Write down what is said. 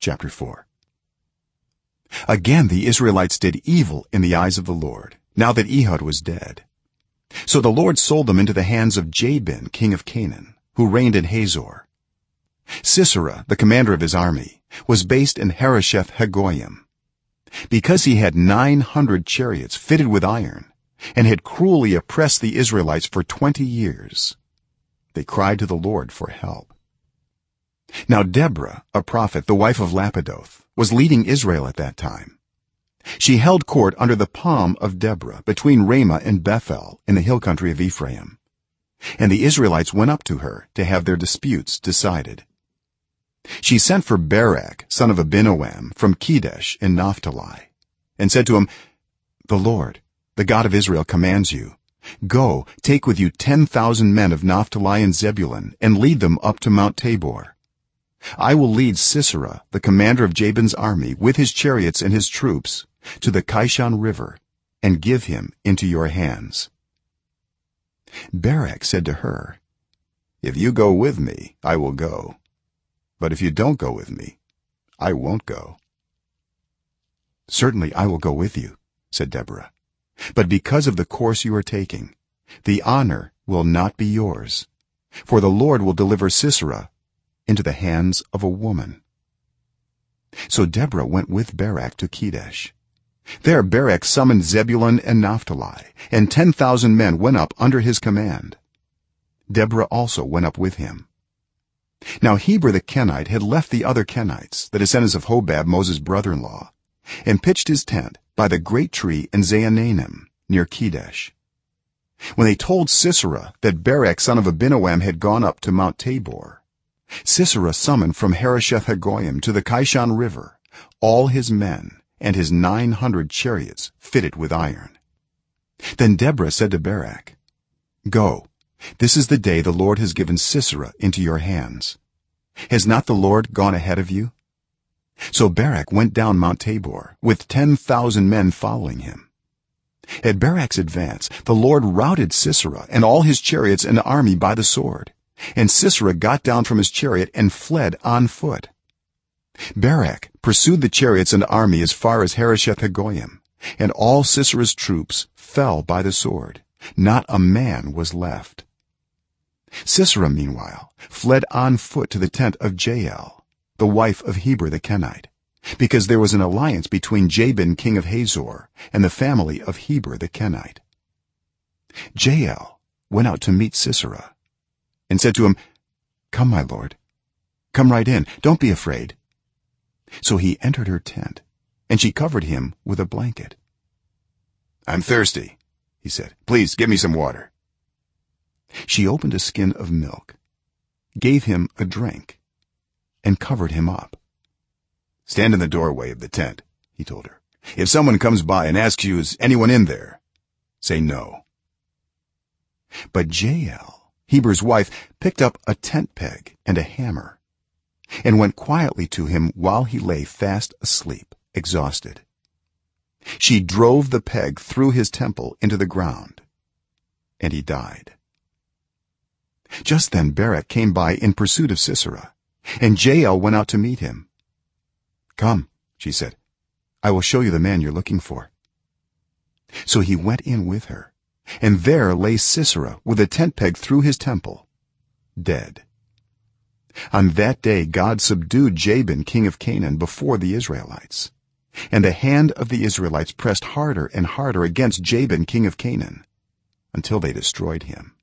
chapter 4 again the israelites did evil in the eyes of the lord now that ehud was dead. So the lord sold them into the hands of jabin king of canaan who reigned in hazor. Sisera the commander of his army was based in harosheth haggoyim because he had 900 chariots fitted with iron and had cruelly oppressed the israelites for 20 years they cried to the lord for help now deborah a prophet the wife of lappidoth was leading israel at that time. She held court under the palm of deborah between ramah and bethel in the hill country of ephraim. And the israelites went up to her to have their disputes decided. She sent for barak son of abinoam from kedesh in naphtali and said to him the lord the god of israel commands you. Go take with you 10000 men of naphtali and zebulun and lead them up to mount tabor i will lead sisera the commander of jabin's army with his chariots and his troops to the kishon river and give him into your hands. Barak said to her if you go with me i will go. But if you don't go with me i won't go. Certainly i will go with you said deborah. But because of the course you are taking the honor will not be yours. For the lord will deliver sisera into the hands of a woman. So deborah went with barak to kedesh. There barak summoned zebulun and naphtali and 10000 men went up under his command. Deborah also went up with him. Now heber the kenite had left the other kenites the descendants of hobab moses brother-in-law and pitched his tent by the great tree in zaanannim near kedesh. When they told sisera that barak son of abinoam had gone up to mount tabor sisera summoned from harosheth haggoyim to the kishon river all his men and his 900 chariots fitted with iron. Then deborah said to barak go. This is the day the lord has given sisera into your hands. Has not the lord gone ahead of you? So barak went down mount tabor with 10000 men following him. At barak's advance the lord routed sisera and all his chariots and army by the sword and sisera got down from his chariot and fled on foot. Barak pursued the chariots and army as far as harosheth haggoyim and all sisera's troops fell by the sword. Not a man was left. Sisera meanwhile fled on foot to the tent of jael the wife of heber the kenite because there was an alliance between jabin king of hazor and the family of heber the kenite. Jael went out to meet sisera and said to him come my lord. Come right in. Don't be afraid. So he entered her tent and she covered him with a blanket. I'm thirsty he said. Please give me some water. She opened a skin of milk gave him a drink and covered him up. Stand in the doorway of the tent he told her. If someone comes by and asks you is anyone in there say no. But jael heber's wife picked up a tent peg and a hammer and went quietly to him while he lay fast asleep exhausted. She drove the peg through his temple into the ground and he died. Just then barak came by in pursuit of sisera and jael went out to meet him. Come she said i will show you the man you're looking for. So he went in with her and there lay sisera with a tent peg through his temple dead. On that day god subdued jabin king of canaan before the israelites. And the hand of the israelites pressed harder and harder against jabin king of canaan until they destroyed him